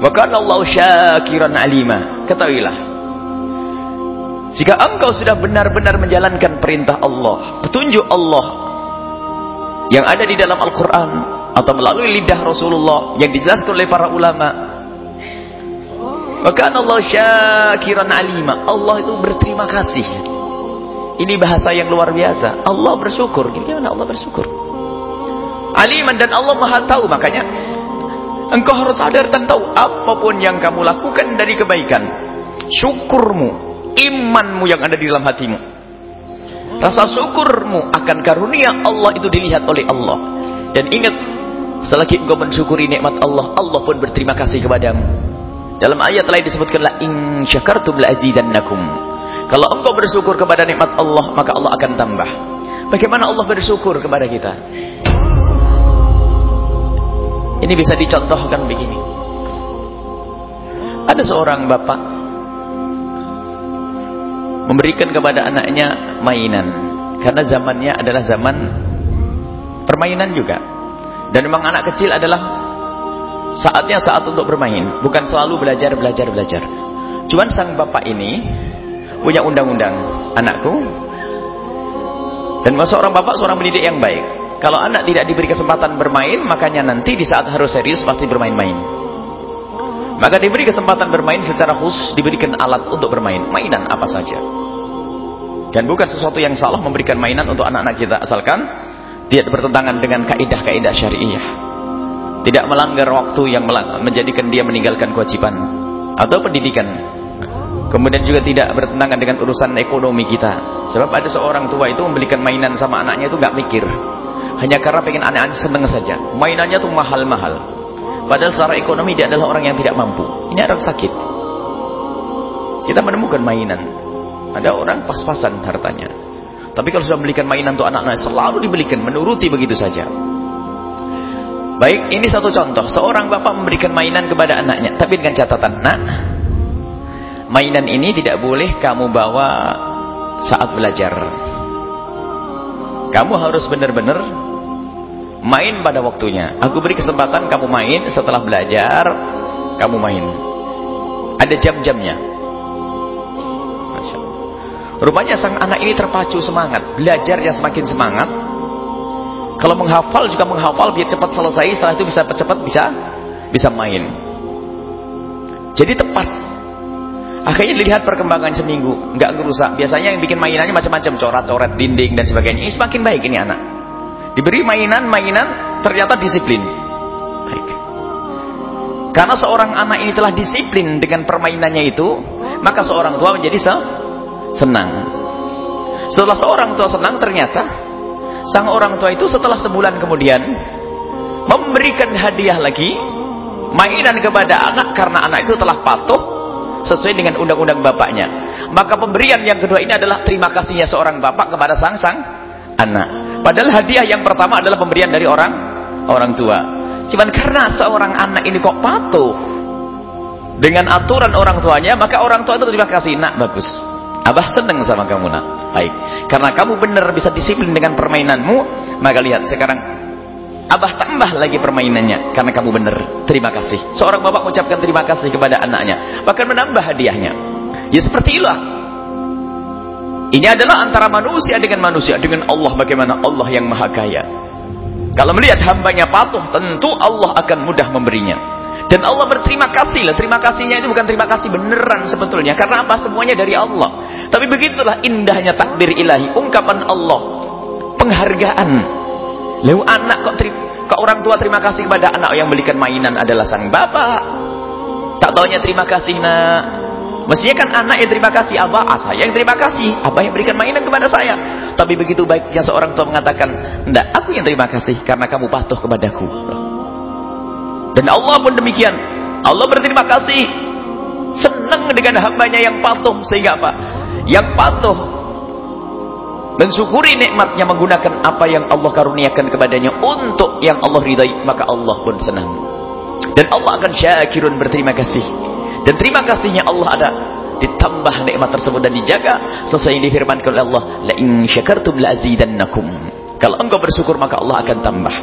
Wa kana Allah syakiran alima. Ketahuilah. Jika engkau sudah benar-benar menjalankan perintah Allah, petunjuk Allah yang ada di dalam Al-Qur'an atau melalui lidah Rasulullah yang dijelaskan oleh para ulama, maka Allah syakiran alima. Allah itu berterima kasih. Ini bahasa yang luar biasa. Allah bersyukur. Gimana Allah bersyukur? Aliman dan Allah Maha tahu makanya engkau harus sadar dan tahu apa pun yang kamu lakukan dari kebaikan, syukurmu, imanmu yang ada di dalam hatimu. Rasa syukurmu akan karunia Allah itu dilihat oleh Allah. Dan ingat, selagi engkau mensyukuri nikmat Allah, Allah pun berterima kasih kepadamu. Dalam ayat lain disebutkanlah in syakartum la azidannakum. Kalau engkau bersyukur kepada nikmat Allah, maka Allah akan tambah. Bagaimana Allah bersyukur kepada kita? Ini bisa dicontohkan begini. Ada seorang bapak memberikan kepada anaknya mainan karena zamannya adalah zaman permainan juga. Dan memang anak kecil adalah saatnya saat untuk bermain, bukan selalu belajar belajar belajar. Cuman sang bapak ini punya undang-undang, anakku. Dan seorang bapak seorang pendidik yang baik. Kalau anak tidak diberi kesempatan bermain, makanya nanti di saat harus serius pasti bermain-main. Maka diberi kesempatan bermain secara khusus, diberikan alat untuk bermain. Mainan apa saja. Dan bukan sesuatu yang salah memberikan mainan untuk anak-anak kita. Asalkan tidak bertentangan dengan kaidah-kaidah syariah. Tidak melanggar waktu yang menjadikan dia meninggalkan kewajiban. Atau pendidikan. Kemudian juga tidak bertentangan dengan urusan ekonomi kita. Sebab ada seorang tua itu membelikan mainan sama anaknya itu nggak mikir. Hanya karena pengen aneh-aneh seneng saja. Mainannya tuh mahal-mahal. Padahal secara ekonomi dia adalah orang yang tidak mampu. Ini orang sakit. Kita menemukan mainan. Ada orang pas-pasan hartanya. Tapi kalau sudah membelikan mainan untuk anak-anak selalu dibelikan menuruti begitu saja. Baik, ini satu contoh. Seorang bapak memberikan mainan kepada anaknya, tapi dengan catatan, "Nak, mainan ini tidak boleh kamu bawa saat belajar. Kamu harus benar-benar main pada waktunya. Aku beri kesempatan kamu main setelah belajar, kamu main. Ada jam-jamnya. Rupanya sang anak ini terpacu semangat, belajar yang semakin semangat. Kalau menghafal juga menghafal biar cepat selesai, setelah itu bisa cepat bisa bisa main. Jadi tepat. Akhirnya dilihat perkembangan seminggu, nggak ngerusak. Biasanya yang bikin mainannya macam-macam, coret-coret dinding dan sebagainya. Ini semakin baik ini anak. Diberi mainan-mainan ternyata disiplin. Baik. Karena seorang anak ini telah disiplin dengan permainannya itu, maka seorang tua menjadi se senang. Setelah seorang tua senang ternyata sang orang tua itu setelah sebulan kemudian memberikan hadiah lagi mainan kepada anak karena anak itu telah patuh sesuai dengan undang-undang bapaknya. Maka pemberian yang kedua ini adalah terima kasihnya seorang bapak kepada sang sang anak. Padahal hadiah yang pertama adalah pemberian dari orang orang tua. Cuman karena seorang anak ini kok patuh dengan aturan orang tuanya, maka orang tua itu terima kasih. Nak, bagus. Abah senang sama kamu, nak. Baik. Karena kamu benar bisa disiplin dengan permainanmu, maka lihat sekarang Abah tambah lagi permainannya karena kamu benar. Terima kasih. Seorang bapak mengucapkan terima kasih kepada anaknya, bahkan menambah hadiahnya. Ya seperti itulah ini adalah antara manusia dengan manusia. Dengan Allah bagaimana Allah yang maha kaya. Kalau melihat hambanya patuh, tentu Allah akan mudah memberinya. Dan Allah berterima kasih lah. Terima kasihnya itu bukan terima kasih beneran sebetulnya. Karena apa? Semuanya dari Allah. Tapi begitulah indahnya takbir ilahi. Ungkapan Allah. Penghargaan. Lalu anak kok, kok orang tua terima kasih kepada anak yang belikan mainan adalah sang bapak. Tak taunya terima kasih nak Mestinya kan anak yang terima kasih, abah, ah, saya yang terima kasih. Abah yang berikan mainan kepada saya. Tapi begitu baiknya seorang tua mengatakan, enggak, aku yang terima kasih karena kamu patuh kepadaku. Dan Allah pun demikian. Allah berterima kasih. Senang dengan hambanya yang patuh. Sehingga apa? Yang patuh. Mensyukuri nikmatnya menggunakan apa yang Allah karuniakan kepadanya untuk yang Allah ridai. Maka Allah pun senang. Dan Allah akan syakirun berterima kasih. Dan terima kasihnya Allah ada ditambah nikmat tersebut dan dijaga. Sesuai yang difirmankan oleh Allah la in syakartum la azidannakum. Kalau engkau bersyukur maka Allah akan tambah